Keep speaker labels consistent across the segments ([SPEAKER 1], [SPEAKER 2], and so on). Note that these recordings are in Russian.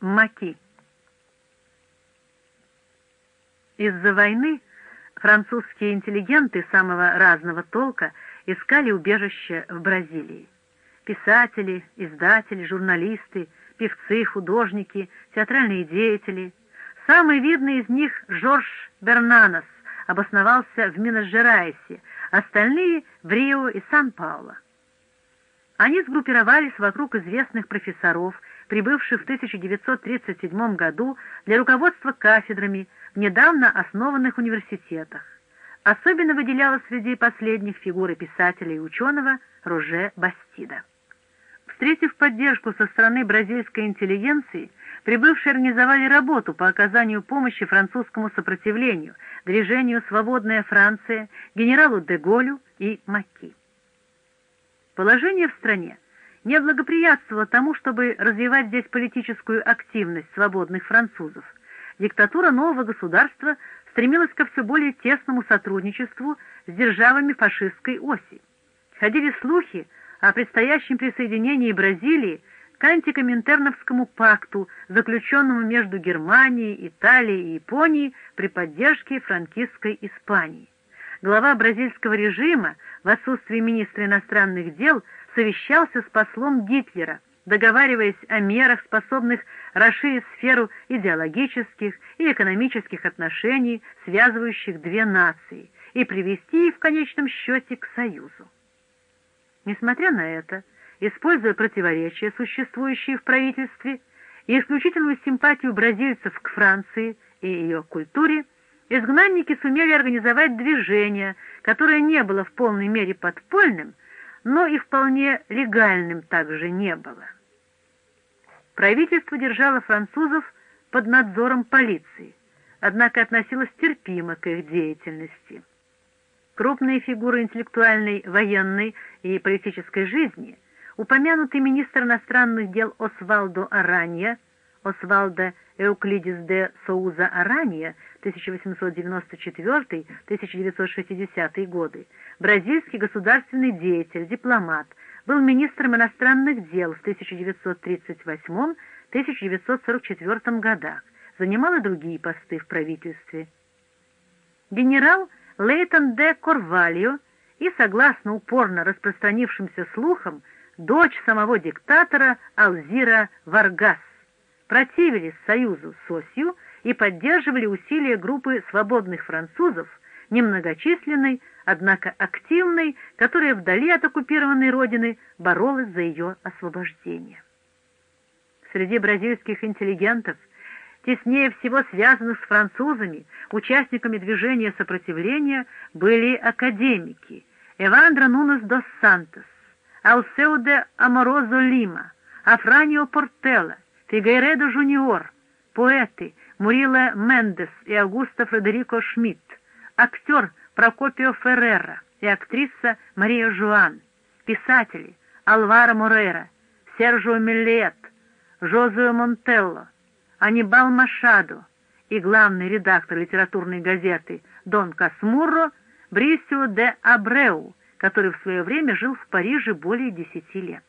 [SPEAKER 1] Маки. Из-за войны французские интеллигенты самого разного толка искали убежище в Бразилии. Писатели, издатели, журналисты, певцы, художники, театральные деятели. Самый видный из них Жорж Бернанос обосновался в Минас-Жерайсе, остальные — в Рио и Сан-Пауло. Они сгруппировались вокруг известных профессоров, прибывших в 1937 году для руководства кафедрами в недавно основанных университетах. Особенно выделялась среди последних фигуры писателя и ученого Роже Бастида. Встретив поддержку со стороны бразильской интеллигенции, прибывшие организовали работу по оказанию помощи французскому сопротивлению, движению «Свободная Франция», генералу де Голю и Маки. Положение в стране не благоприятствовало тому, чтобы развивать здесь политическую активность свободных французов. Диктатура нового государства стремилась ко все более тесному сотрудничеству с державами фашистской оси. Ходили слухи о предстоящем присоединении Бразилии к антикоминтерновскому пакту, заключенному между Германией, Италией и Японией при поддержке франкистской Испании. Глава бразильского режима в отсутствие министра иностранных дел совещался с послом Гитлера, договариваясь о мерах, способных расширить сферу идеологических и экономических отношений, связывающих две нации, и привести их в конечном счете к союзу. Несмотря на это, используя противоречия, существующие в правительстве, и исключительную симпатию бразильцев к Франции и ее культуре, изгнанники сумели организовать движение, которое не было в полной мере подпольным, но и вполне легальным также не было. Правительство держало французов под надзором полиции, однако относилось терпимо к их деятельности. Крупные фигуры интеллектуальной, военной и политической жизни, упомянутый министр иностранных дел Освалдо Аранья, Освалдо Эуклидис де Соуза Аранья, 1894-1960 годы, бразильский государственный деятель, дипломат, был министром иностранных дел в 1938-1944 годах, занимал и другие посты в правительстве. Генерал Лейтон де Корвалио и, согласно упорно распространившимся слухам, дочь самого диктатора Алзира Варгас, противились союзу с Осью и поддерживали усилия группы свободных французов, немногочисленной, однако активной, которая вдали от оккупированной родины боролась за ее освобождение. Среди бразильских интеллигентов, теснее всего связанных с французами, участниками движения сопротивления, были академики Эвандро Нунес дос Сантос, Алсео де Аморозо Лима, Афранио Портелло, Фигейредо Жуниор, поэты Мурила Мендес и Аугусто Фредерико Шмидт, актер Прокопио Феррера и актриса Мария Жуан, писатели Алваро Морейра, Сержио Миллиет, Жозуэ Монтелло, Анибал Машадо и главный редактор литературной газеты Дон Касмурро Брисио де Абреу, который в свое время жил в Париже более десяти лет.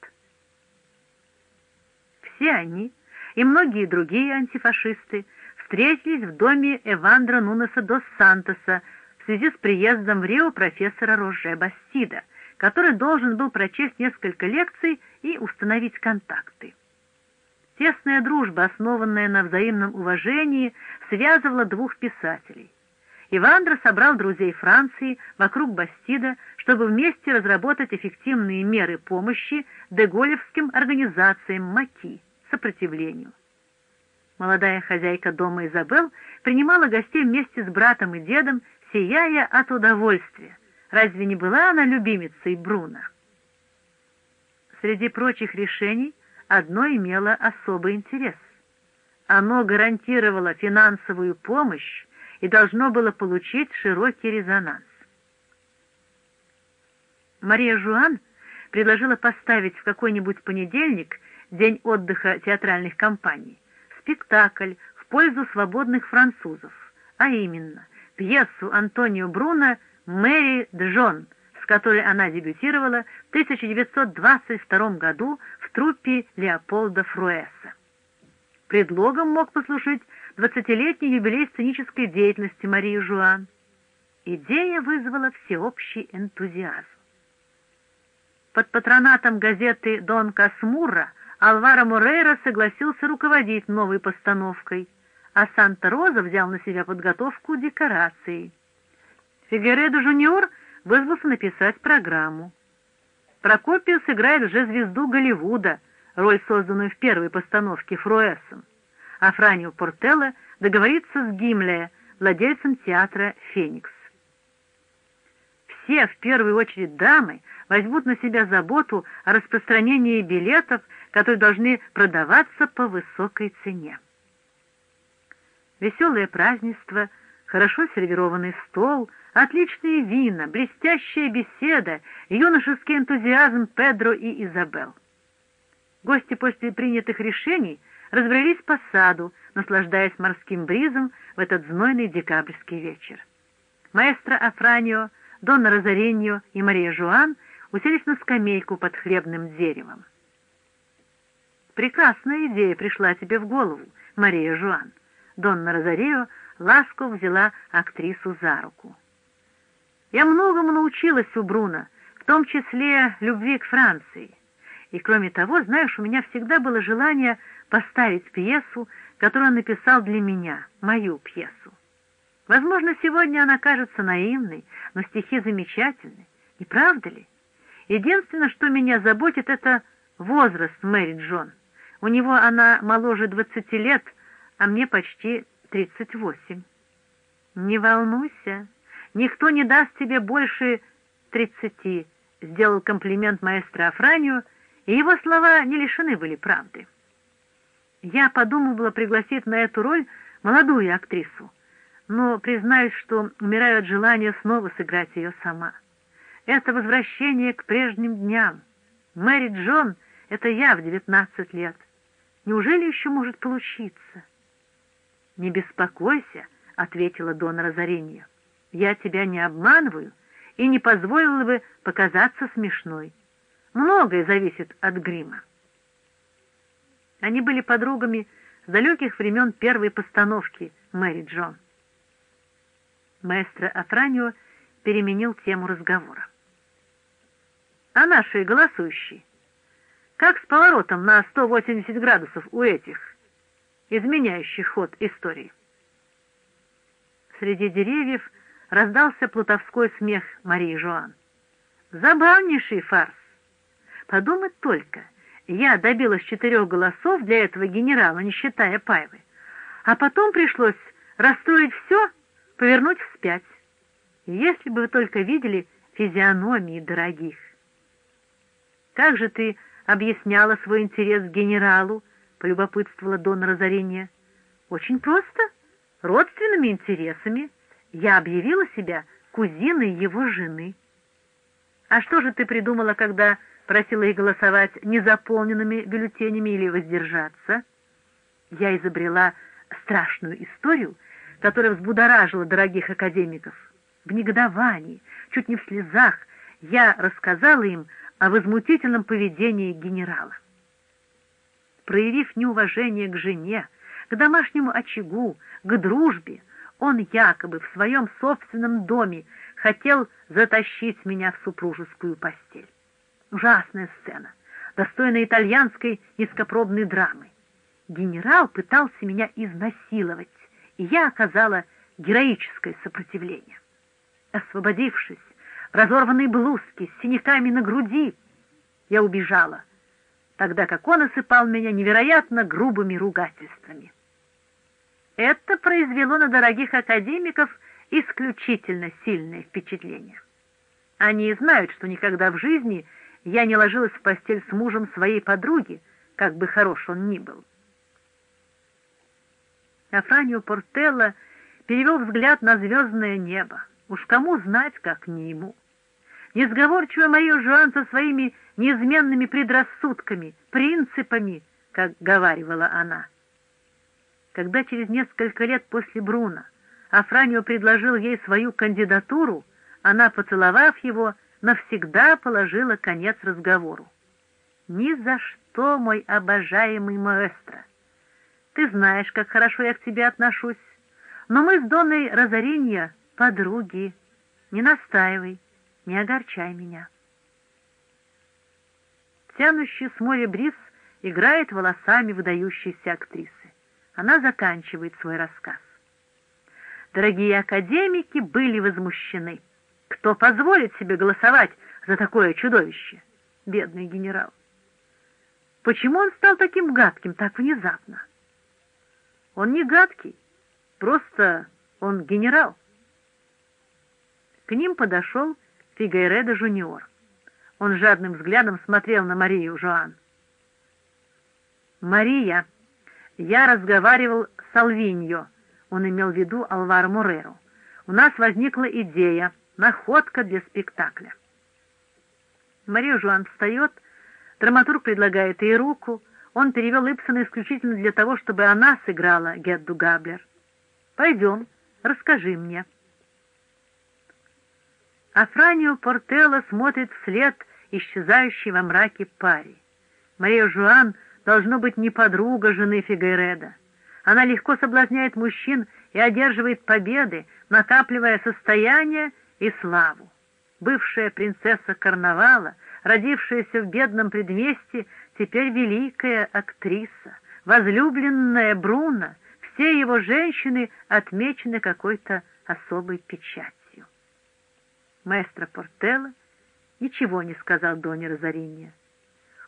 [SPEAKER 1] Все они и многие другие антифашисты встретились в доме Эвандра Нунеса дос Сантоса в связи с приездом в Рио профессора Роже Бастида, который должен был прочесть несколько лекций и установить контакты. Тесная дружба, основанная на взаимном уважении, связывала двух писателей. Ивандро собрал друзей Франции вокруг Бастида, чтобы вместе разработать эффективные меры помощи деголевским организациям МАКИ сопротивлению. Молодая хозяйка дома Изабел принимала гостей вместе с братом и дедом, сияя от удовольствия. Разве не была она любимицей Бруно? Среди прочих решений одно имело особый интерес. Оно гарантировало финансовую помощь и должно было получить широкий резонанс. Мария Жуан предложила поставить в какой-нибудь понедельник день отдыха театральных компаний, спектакль в пользу свободных французов, а именно пьесу Антонио Бруно «Мэри Джон», с которой она дебютировала в 1922 году в труппе Леополда Фруэса. Предлогом мог послужить двадцатилетний юбилей сценической деятельности Марии Жуан. Идея вызвала всеобщий энтузиазм. Под патронатом газеты «Дон Касмурра» Алваро Морейра согласился руководить новой постановкой, а Санта-Роза взял на себя подготовку декораций. Фигередо Жуниор вызвался написать программу. Прокопиус сыграет уже звезду Голливуда, роль, созданную в первой постановке Фруэсом, а Франио Портелло договорится с Гимле, владельцем театра «Феникс». Все, в первую очередь дамы, возьмут на себя заботу о распространении билетов, которые должны продаваться по высокой цене. Веселое празднество, хорошо сервированный стол, отличные вина, блестящая беседа, юношеский энтузиазм Педро и Изабел. Гости после принятых решений разбрелись по саду, наслаждаясь морским бризом в этот знойный декабрьский вечер. Маэстро Афранио, Донна Розареньо и Мария Жуан уселись на скамейку под хлебным деревом. «Прекрасная идея пришла тебе в голову, Мария Жуан». Донна Розарио ласково взяла актрису за руку. «Я многому научилась у Бруно, в том числе любви к Франции. И кроме того, знаешь, у меня всегда было желание поставить пьесу, которую он написал для меня, мою пьесу. Возможно, сегодня она кажется наивной, но стихи замечательны. Не правда ли? Единственное, что меня заботит, это возраст Мэри Джон. У него она моложе двадцати лет, а мне почти тридцать восемь. Не волнуйся, никто не даст тебе больше тридцати, сделал комплимент маэстро Афранию, и его слова не лишены были правды. Я подумывала пригласить на эту роль молодую актрису, но признаюсь, что умираю от желания снова сыграть ее сама. Это возвращение к прежним дням. Мэри Джон — это я в девятнадцать лет. Неужели еще может получиться? «Не беспокойся», — ответила Дона Розаринья. «Я тебя не обманываю и не позволила бы показаться смешной. Многое зависит от грима». Они были подругами с далеких времен первой постановки Мэри Джон. Маэстро Афранио переменил тему разговора. «А наши голосующие? Как с поворотом на 180 градусов у этих, изменяющих ход истории?» Среди деревьев раздался плутовской смех Марии Жоан. «Забавнейший фарс! Подумать только!» Я добилась четырех голосов для этого генерала, не считая Паевы. А потом пришлось расстроить все, повернуть вспять. Если бы вы только видели физиономии дорогих. Как же ты объясняла свой интерес генералу, полюбопытствовала Дона Розарения. Очень просто, родственными интересами. Я объявила себя кузиной его жены. А что же ты придумала, когда просила их голосовать незаполненными бюллетенями или воздержаться. Я изобрела страшную историю, которая взбудоражила дорогих академиков. В негодовании, чуть не в слезах, я рассказала им о возмутительном поведении генерала. Проявив неуважение к жене, к домашнему очагу, к дружбе, он якобы в своем собственном доме хотел затащить меня в супружескую постель. Ужасная сцена, достойная итальянской низкопробной драмы. Генерал пытался меня изнасиловать, и я оказала героическое сопротивление. Освободившись, разорванной блузке с синяками на груди, я убежала, тогда как он осыпал меня невероятно грубыми ругательствами. Это произвело на дорогих академиков исключительно сильное впечатление. Они знают, что никогда в жизни я не ложилась в постель с мужем своей подруги, как бы хорош он ни был. Афранио Портелло перевел взгляд на звездное небо. Уж кому знать, как не ему. Несговорчивая Мария Жуан со своими неизменными предрассудками, принципами, как говаривала она. Когда через несколько лет после Бруна Афранио предложил ей свою кандидатуру, она, поцеловав его, навсегда положила конец разговору. «Ни за что, мой обожаемый маэстро! Ты знаешь, как хорошо я к тебе отношусь. Но мы с Доной Розаринья подруги. Не настаивай, не огорчай меня. Тянущий с моря бриз играет волосами выдающейся актрисы. Она заканчивает свой рассказ. Дорогие академики были возмущены. Кто позволит себе голосовать за такое чудовище? Бедный генерал. Почему он стал таким гадким так внезапно? Он не гадкий, просто он генерал. К ним подошел Фигайредо Жуниор. Он жадным взглядом смотрел на Марию Жоан. «Мария, я разговаривал с Алвиньо», он имел в виду Алвар Муреру. «У нас возникла идея, находка для спектакля». Мария Жуан встает, драматург предлагает ей руку, он перевел Ипсона исключительно для того, чтобы она сыграла Гедду Габлер. «Пойдем, расскажи мне». Афранио Портелло смотрит вслед исчезающей во мраке паре. Мария Жуан должно быть не подруга жены Фигайреда. Она легко соблазняет мужчин и одерживает победы, накапливая состояние и славу. Бывшая принцесса карнавала, родившаяся в бедном предместье, теперь великая актриса, возлюбленная Бруно, все его женщины отмечены какой-то особой печатью. Маэстро Портелло ничего не сказал Доне Розаринья.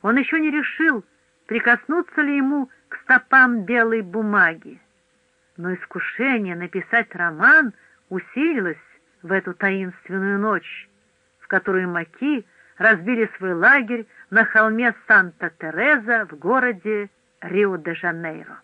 [SPEAKER 1] Он еще не решил, прикоснуться ли ему к стопам белой бумаги. Но искушение написать роман усилилось в эту таинственную ночь, в которую Маки разбили свой лагерь на холме Санта-Тереза в городе Рио-де-Жанейро.